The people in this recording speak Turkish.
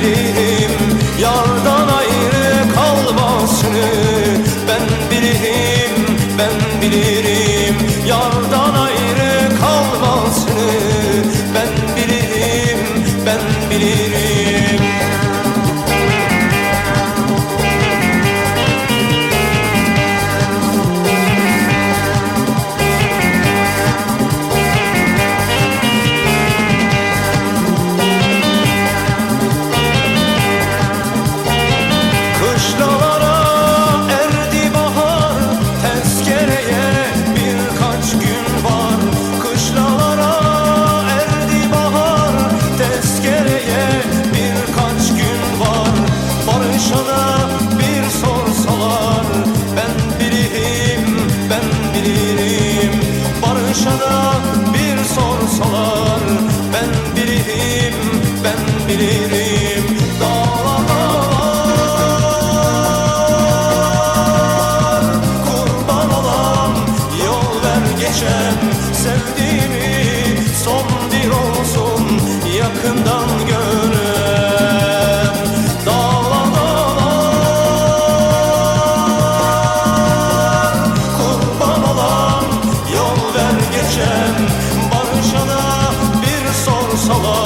bilirim Yardan ayrı kalmasını Ben bilirim, ben bilirim Yardan ayrı kalmasını bana bir sorsalar Ben bilirim, ben bilirim. Dağlar, kurban alan Yol ver geçen sevdiğini son geçen Barış'a da bir sorsalar.